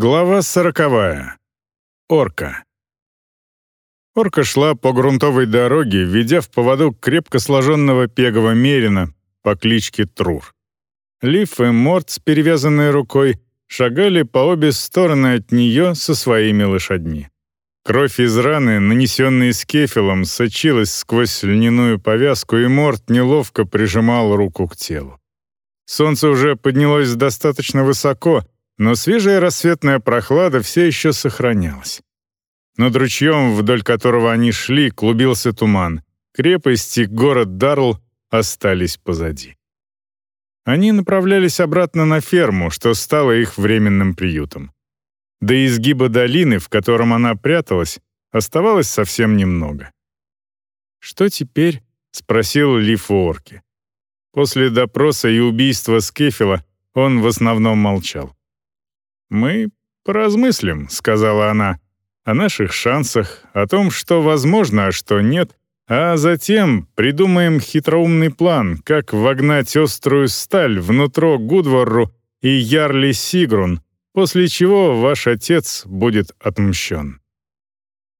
Глава сороковая. Орка. Орка шла по грунтовой дороге, ведя в поводу крепко сложенного пегого мерина по кличке Трур. Лиф и Морт с перевязанной рукой шагали по обе стороны от нее со своими лошадьми. Кровь из раны, нанесенной скефилом, сочилась сквозь льняную повязку, и Морт неловко прижимал руку к телу. Солнце уже поднялось достаточно высоко — но свежая рассветная прохлада все еще сохранялась. Над ручьем, вдоль которого они шли, клубился туман. Крепость и город Дарл остались позади. Они направлялись обратно на ферму, что стало их временным приютом. До изгиба долины, в котором она пряталась, оставалось совсем немного. «Что теперь?» — спросил Лиф Орки. После допроса и убийства Скефила он в основном молчал. «Мы поразмыслим», — сказала она, — «о наших шансах, о том, что возможно, а что нет, а затем придумаем хитроумный план, как вогнать острую сталь внутрь Гудворру и Ярли Сигрун, после чего ваш отец будет отмщен».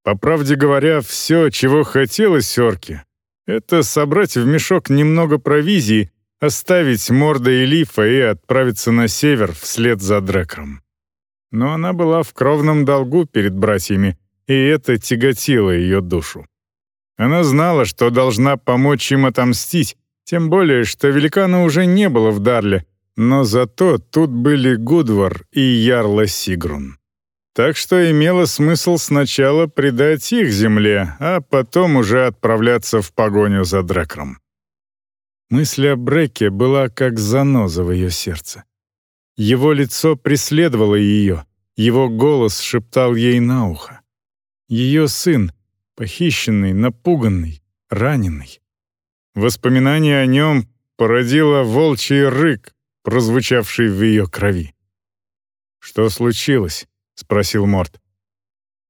По правде говоря, все, чего хотелось орке, это собрать в мешок немного провизии, оставить Морда и Лифа и отправиться на север вслед за Дрекром но она была в кровном долгу перед братьями, и это тяготило ее душу. Она знала, что должна помочь им отомстить, тем более, что великана уже не было в Дарле, но зато тут были Гудвар и Ярла Сигрун. Так что имело смысл сначала предать их земле, а потом уже отправляться в погоню за Дрекром. Мысль о Бреке была как заноза в ее сердце. Его лицо преследовало ее, его голос шептал ей на ухо. Ее сын, похищенный, напуганный, раненый. Воспоминание о нем породило волчий рык, прозвучавший в ее крови. «Что случилось?» — спросил Морт.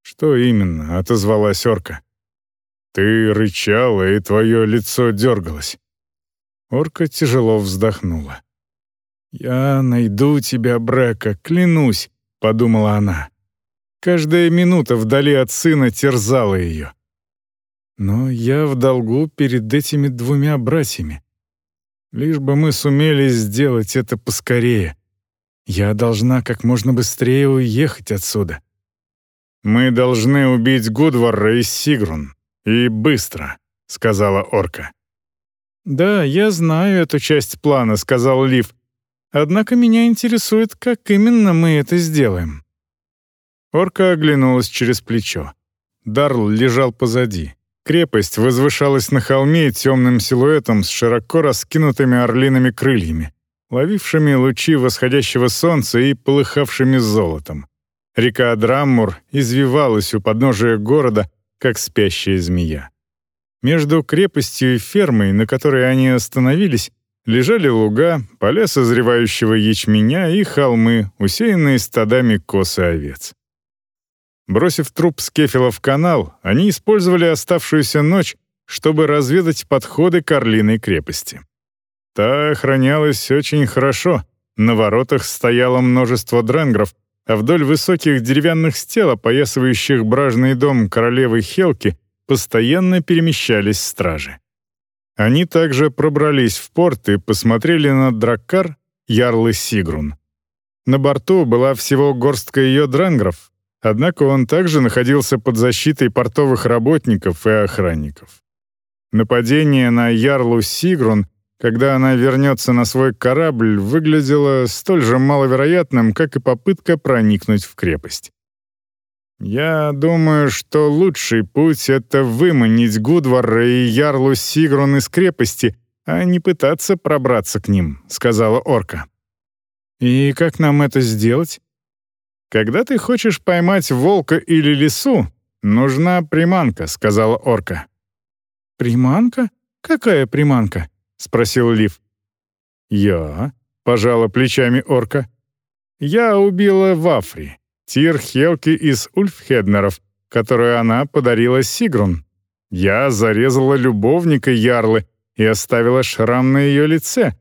«Что именно?» — отозвалась орка. «Ты рычала, и твое лицо дергалось». Орка тяжело вздохнула. «Я найду тебя, Брека, клянусь», — подумала она. Каждая минута вдали от сына терзала ее. Но я в долгу перед этими двумя братьями. Лишь бы мы сумели сделать это поскорее. Я должна как можно быстрее уехать отсюда. «Мы должны убить Гудвара и Сигрун. И быстро», — сказала орка. «Да, я знаю эту часть плана», — сказал Лив. Однако меня интересует, как именно мы это сделаем». Орка оглянулась через плечо. Дарл лежал позади. Крепость возвышалась на холме темным силуэтом с широко раскинутыми орлиными крыльями, ловившими лучи восходящего солнца и полыхавшими золотом. Река Драммур извивалась у подножия города, как спящая змея. Между крепостью и фермой, на которой они остановились, лежали луга, поля созревающего ячменя и холмы, усеянные стадами коз и овец. Бросив труп Скефила в канал, они использовали оставшуюся ночь, чтобы разведать подходы к Орлиной крепости. Та охранялась очень хорошо, на воротах стояло множество дренгров, а вдоль высоких деревянных стел, опоясывающих бражный дом королевы Хелки, постоянно перемещались стражи. Они также пробрались в порт и посмотрели на драккар Ярлы Сигрун. На борту была всего горстка ее дренгров, однако он также находился под защитой портовых работников и охранников. Нападение на Ярлу Сигрун, когда она вернется на свой корабль, выглядело столь же маловероятным, как и попытка проникнуть в крепость. «Я думаю, что лучший путь — это выманить Гудвара и Ярлу Сигрун из крепости, а не пытаться пробраться к ним», — сказала орка. «И как нам это сделать?» «Когда ты хочешь поймать волка или лису, нужна приманка», — сказала орка. «Приманка? Какая приманка?» — спросил Лив. «Я», — пожала плечами орка. «Я убила Вафри. Тир Хелки из Ульфхеднеров, которую она подарила Сигрун. Я зарезала любовника Ярлы и оставила шрам на ее лице,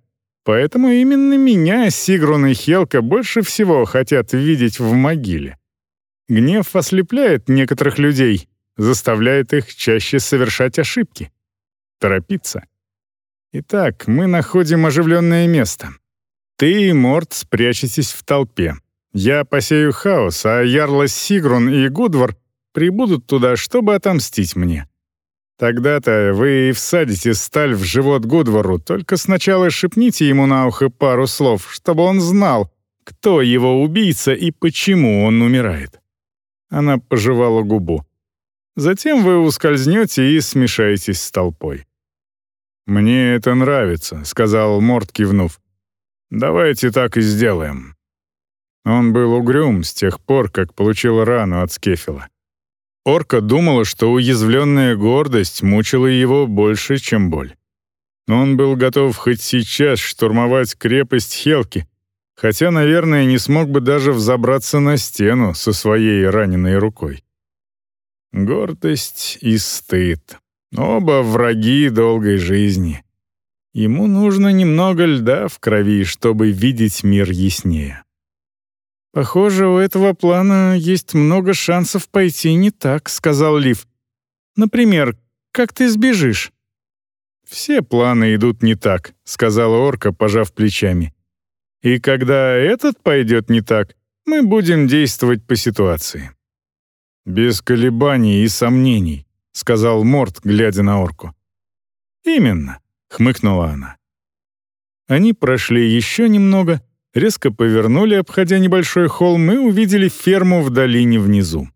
Поэтому именно меня Сигрун и Хелка больше всего хотят видеть в могиле. Гнев ослепляет некоторых людей, заставляет их чаще совершать ошибки. Торопиться. Итак, мы находим оживленное место. Ты и Морт спрячетесь в толпе. Я посею хаос, а Ярлас Сигрун и Гудвар прибудут туда, чтобы отомстить мне. Тогда-то вы и всадите сталь в живот Гудвару, только сначала шепните ему на ухо пару слов, чтобы он знал, кто его убийца и почему он умирает». Она пожевала губу. Затем вы ускользнете и смешаетесь с толпой. «Мне это нравится», — сказал Морт, кивнув. «Давайте так и сделаем». Он был угрюм с тех пор, как получил рану от Скефила. Орка думала, что уязвленная гордость мучила его больше, чем боль. Но он был готов хоть сейчас штурмовать крепость Хелки, хотя, наверное, не смог бы даже взобраться на стену со своей раненой рукой. Гордость и стыд. Оба враги долгой жизни. Ему нужно немного льда в крови, чтобы видеть мир яснее. «Похоже, у этого плана есть много шансов пойти не так», — сказал Лив. «Например, как ты сбежишь?» «Все планы идут не так», — сказала орка, пожав плечами. «И когда этот пойдет не так, мы будем действовать по ситуации». «Без колебаний и сомнений», — сказал Морт, глядя на орку. «Именно», — хмыкнула она. Они прошли еще немного, резко повернули, обходя небольшой холм, и увидели ферму в долине внизу.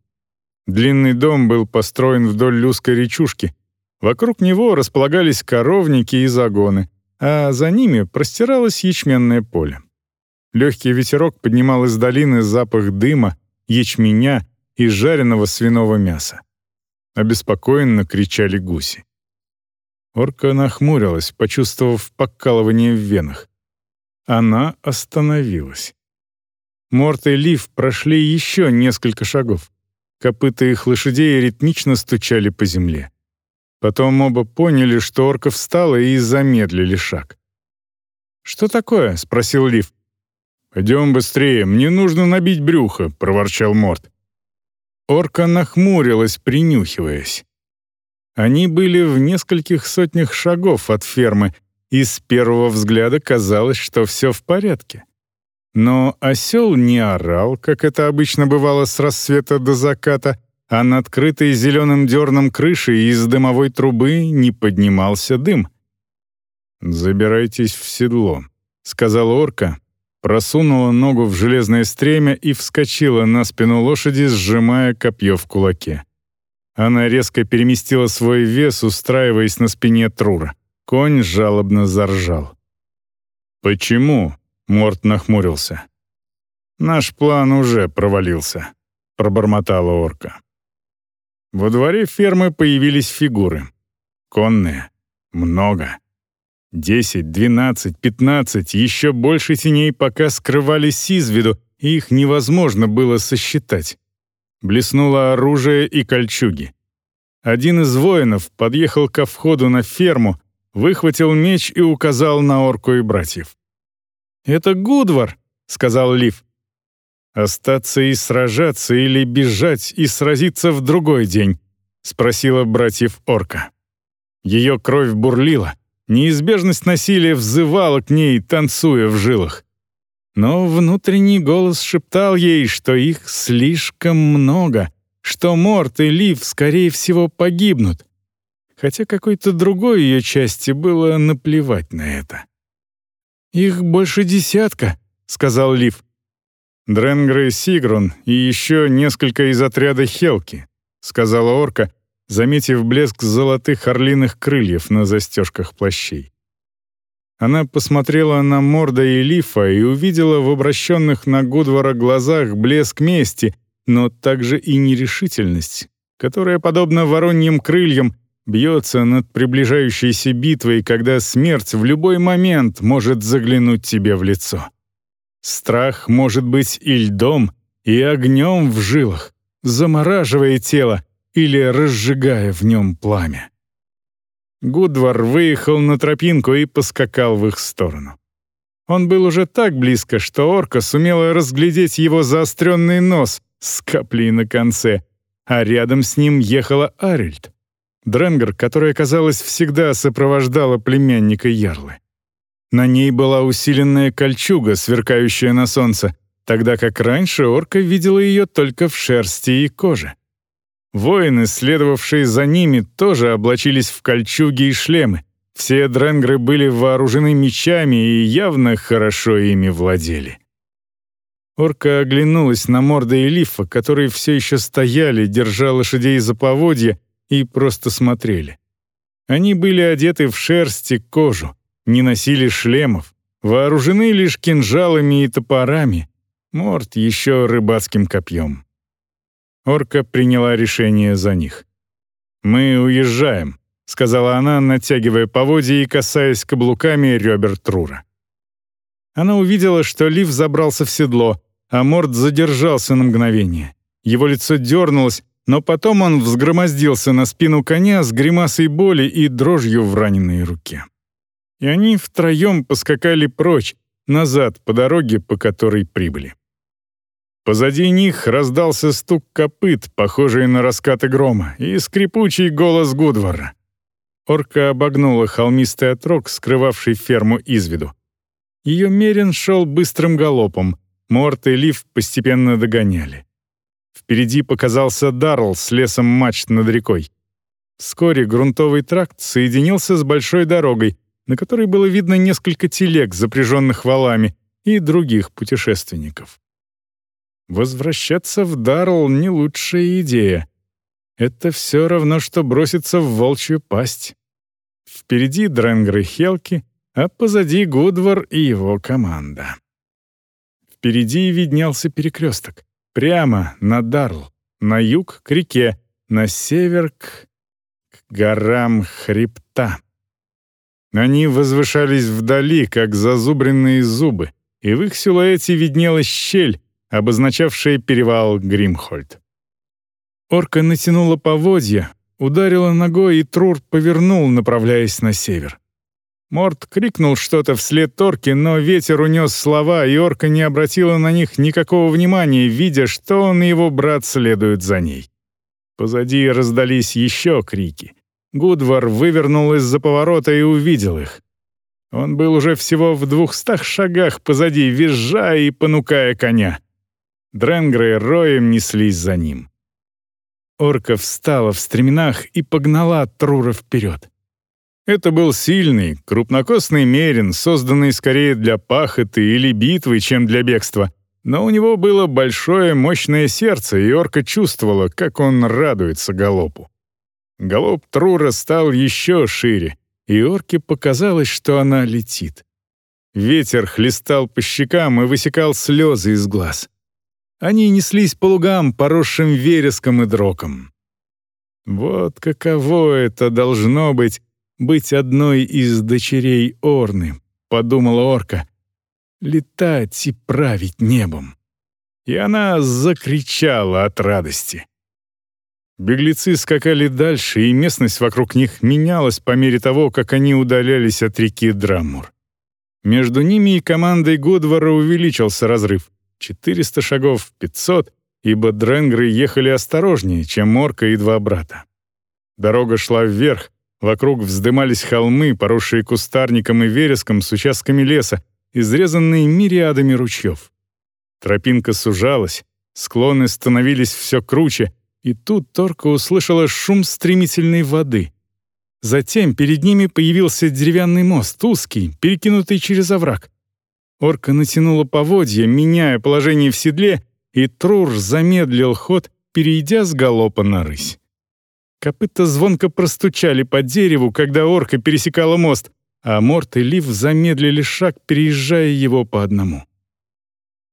Длинный дом был построен вдоль люской речушки. Вокруг него располагались коровники и загоны, а за ними простиралось ячменное поле. Легкий ветерок поднимал из долины запах дыма, ячменя и жареного свиного мяса. Обеспокоенно кричали гуси. Орка нахмурилась, почувствовав покалывание в венах. Она остановилась. Морт и Лив прошли еще несколько шагов. Копыта их лошадей ритмично стучали по земле. Потом оба поняли, что орка встала и замедлили шаг. «Что такое?» — спросил Лив. «Пойдем быстрее, мне нужно набить брюхо», — проворчал Морт. Орка нахмурилась, принюхиваясь. Они были в нескольких сотнях шагов от фермы, и с первого взгляда казалось, что все в порядке. Но осел не орал, как это обычно бывало с рассвета до заката, а над крытой зеленым дерном крыши из дымовой трубы не поднимался дым. «Забирайтесь в седло», — сказала орка, просунула ногу в железное стремя и вскочила на спину лошади, сжимая копье в кулаке. Она резко переместила свой вес, устраиваясь на спине Трура. Конь жалобно заржал. «Почему?» — Морт нахмурился. «Наш план уже провалился», — пробормотала орка. Во дворе фермы появились фигуры. Конные. Много. Десять, двенадцать, пятнадцать, еще больше теней пока скрывались из виду, и их невозможно было сосчитать. Блеснуло оружие и кольчуги. Один из воинов подъехал ко входу на ферму, выхватил меч и указал на орку и братьев. «Это Гудвар», — сказал Лив. «Остаться и сражаться или бежать и сразиться в другой день?» — спросила братьев орка. Ее кровь бурлила, неизбежность насилия взывала к ней, танцуя в жилах. Но внутренний голос шептал ей, что их слишком много, что Морт и Лив, скорее всего, погибнут, хотя какой-то другой ее части было наплевать на это. «Их больше десятка», — сказал Лив. «Дренгры Сигрун и еще несколько из отряда Хелки», — сказала орка, заметив блеск золотых орлиных крыльев на застежках плащей. Она посмотрела на Морда и Лифа и увидела в обращенных на Гудвара глазах блеск мести, но также и нерешительность, которая, подобно вороньим крыльям, бьется над приближающейся битвой, когда смерть в любой момент может заглянуть тебе в лицо. Страх может быть и льдом, и огнем в жилах, замораживая тело или разжигая в нем пламя. Гудвар выехал на тропинку и поскакал в их сторону. Он был уже так близко, что орка сумела разглядеть его заостренный нос с каплей на конце, а рядом с ним ехала Арильд. Дренгер, которая, казалось, всегда сопровождала племянника Ярлы. На ней была усиленная кольчуга, сверкающая на солнце, тогда как раньше орка видела ее только в шерсти и коже. Воины, следовавшие за ними, тоже облачились в кольчуги и шлемы. Все дренгры были вооружены мечами и явно хорошо ими владели. Орка оглянулась на морды Элифа, которые все еще стояли, держа лошадей за поводья и просто смотрели. Они были одеты в шерсть и кожу, не носили шлемов, вооружены лишь кинжалами и топорами, морд еще рыбацким копьем. Орка приняла решение за них. «Мы уезжаем», — сказала она, натягивая поводья и касаясь каблуками ребер Трура. Она увидела, что Лив забрался в седло, а Морд задержался на мгновение. Его лицо дернулось, но потом он взгромоздился на спину коня с гримасой боли и дрожью в раненой руке. И они втроем поскакали прочь, назад по дороге, по которой прибыли. Позади них раздался стук копыт, похожий на раскаты грома, и скрипучий голос Гудвара. Орка обогнула холмистый отрог, скрывавший ферму из виду. Ее мерин шел быстрым галопом, Морт и Лив постепенно догоняли. Впереди показался Даррелл с лесом мачт над рекой. Вскоре грунтовый тракт соединился с большой дорогой, на которой было видно несколько телег, запряженных валами, и других путешественников. Возвращаться в Дарл — не лучшая идея. Это все равно, что броситься в волчью пасть. Впереди Дренгер и Хелки, а позади Гудвар и его команда. Впереди виднелся перекресток. Прямо на Дарл, на юг к реке, на север к... к горам хребта. Они возвышались вдали, как зазубренные зубы, и в их силуэте виднелась щель, обозначавшее перевал Гримхольд. Орка натянула поводья, ударила ногой, и Трур повернул, направляясь на север. Морд крикнул что-то вслед Орке, но ветер унес слова, и Орка не обратила на них никакого внимания, видя, что он и его брат следуют за ней. Позади раздались еще крики. Гудвар вывернул из-за поворота и увидел их. Он был уже всего в двухстах шагах позади, визжая и понукая коня. Дренгры роем неслись за ним. Орка встала в стременах и погнала Трура вперед. Это был сильный, крупнокосный мерин, созданный скорее для пахоты или битвы, чем для бегства. Но у него было большое мощное сердце, и орка чувствовала, как он радуется галопу. Галоп Трура стал еще шире, и орке показалось, что она летит. Ветер хлестал по щекам и высекал слезы из глаз. Они неслись по лугам, поросшим вереском и дроком. Вот каково это должно быть быть одной из дочерей Орны, подумала орка. Летать и править небом. И она закричала от радости. Беглецы скакали дальше, и местность вокруг них менялась по мере того, как они удалялись от реки Драмур. Между ними и командой Годвара увеличился разрыв. 400 шагов, 500, ибо дренгры ехали осторожнее, чем Морка и два брата. Дорога шла вверх, вокруг вздымались холмы, поросшие кустарником и вереском с участками леса, изрезанные мириадами ручьев. Тропинка сужалась, склоны становились все круче, и тут Торка услышала шум стремительной воды. Затем перед ними появился деревянный мост, узкий, перекинутый через овраг. Орка натянула поводья, меняя положение в седле, и Трур замедлил ход, перейдя с галопа на рысь. Копыта звонко простучали по дереву, когда орка пересекала мост, а Морт и Лив замедлили шаг, переезжая его по одному.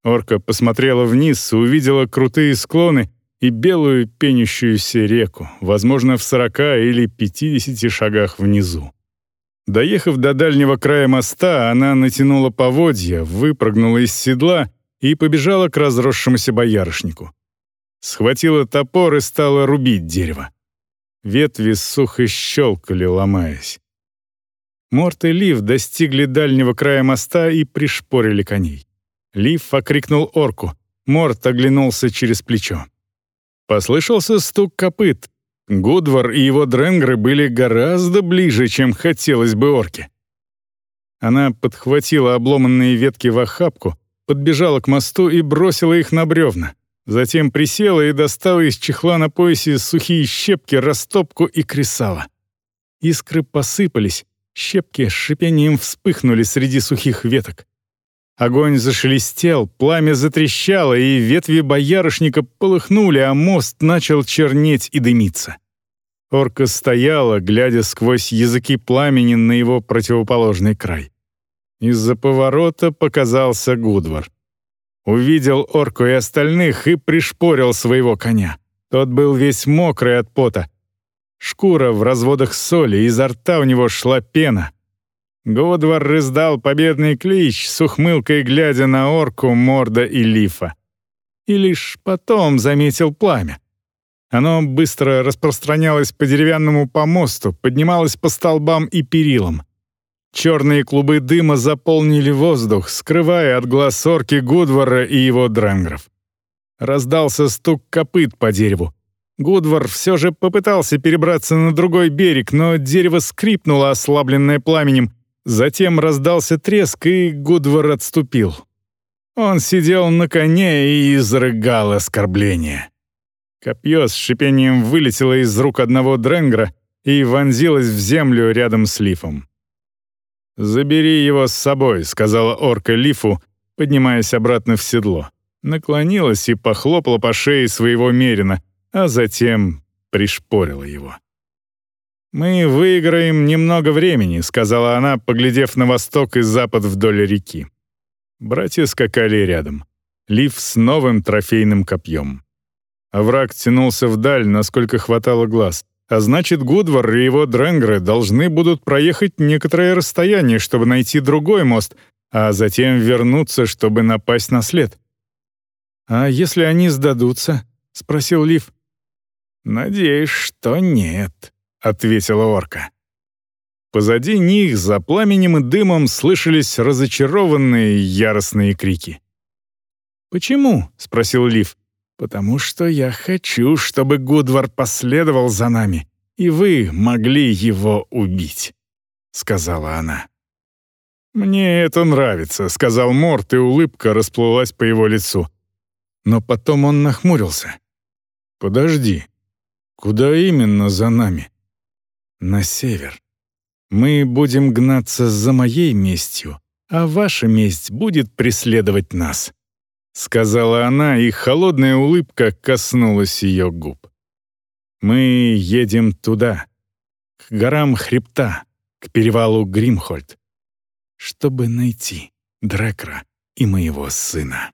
Орка посмотрела вниз, увидела крутые склоны и белую пенящуюся реку, возможно, в сорока или пятидесяти шагах внизу. Доехав до дальнего края моста, она натянула поводья, выпрыгнула из седла и побежала к разросшемуся боярышнику. Схватила топор и стала рубить дерево. Ветви сухо щелкали, ломаясь. Морт и Лив достигли дальнего края моста и пришпорили коней. Лив окрикнул орку. Морт оглянулся через плечо. Послышался стук копыт. Гудвар и его дренгры были гораздо ближе, чем хотелось бы орке. Она подхватила обломанные ветки в охапку, подбежала к мосту и бросила их на бревна. Затем присела и достала из чехла на поясе сухие щепки, растопку и кресала. Искры посыпались, щепки с шипением вспыхнули среди сухих веток. Огонь зашелестел, пламя затрещало, и ветви боярышника полыхнули, а мост начал чернеть и дымиться. Орка стояла, глядя сквозь языки пламени на его противоположный край. Из-за поворота показался Гудвар. Увидел орку и остальных и пришпорил своего коня. Тот был весь мокрый от пота. Шкура в разводах соли, изо рта у него шла пена — Годвар раздал победный клич с ухмылкой, глядя на орку, морда и лифа. И лишь потом заметил пламя. Оно быстро распространялось по деревянному помосту, поднималось по столбам и перилам. Черные клубы дыма заполнили воздух, скрывая от глаз орки Гудвара и его дрэнгров. Раздался стук копыт по дереву. Гудвар все же попытался перебраться на другой берег, но дерево скрипнуло, ослабленное пламенем, Затем раздался треск, и Гудвар отступил. Он сидел на коне и изрыгал оскорбления. Копье с шипением вылетело из рук одного дренгра и вонзилось в землю рядом с Лифом. «Забери его с собой», — сказала орка Лифу, поднимаясь обратно в седло. Наклонилась и похлопала по шее своего мерина, а затем пришпорила его. «Мы выиграем немного времени», — сказала она, поглядев на восток и запад вдоль реки. Братья скакали рядом. Лив с новым трофейным копьем. Овраг тянулся вдаль, насколько хватало глаз. А значит, Гудвар и его дренгры должны будут проехать некоторое расстояние, чтобы найти другой мост, а затем вернуться, чтобы напасть на след. «А если они сдадутся?» — спросил Лив. «Надеюсь, что нет», — ответила орка. Позади них, за пламенем и дымом, слышались разочарованные яростные крики. «Почему?» — спросил Лив. «Потому что я хочу, чтобы Гудвар последовал за нами, и вы могли его убить», — сказала она. «Мне это нравится», — сказал Морт, и улыбка расплылась по его лицу. Но потом он нахмурился. «Подожди, куда именно за нами?» на север. Мы будем гнаться за моей местью, а ваша месть будет преследовать нас», — сказала она, и холодная улыбка коснулась ее губ. «Мы едем туда, к горам хребта, к перевалу Гримхольд, чтобы найти Дрекра и моего сына».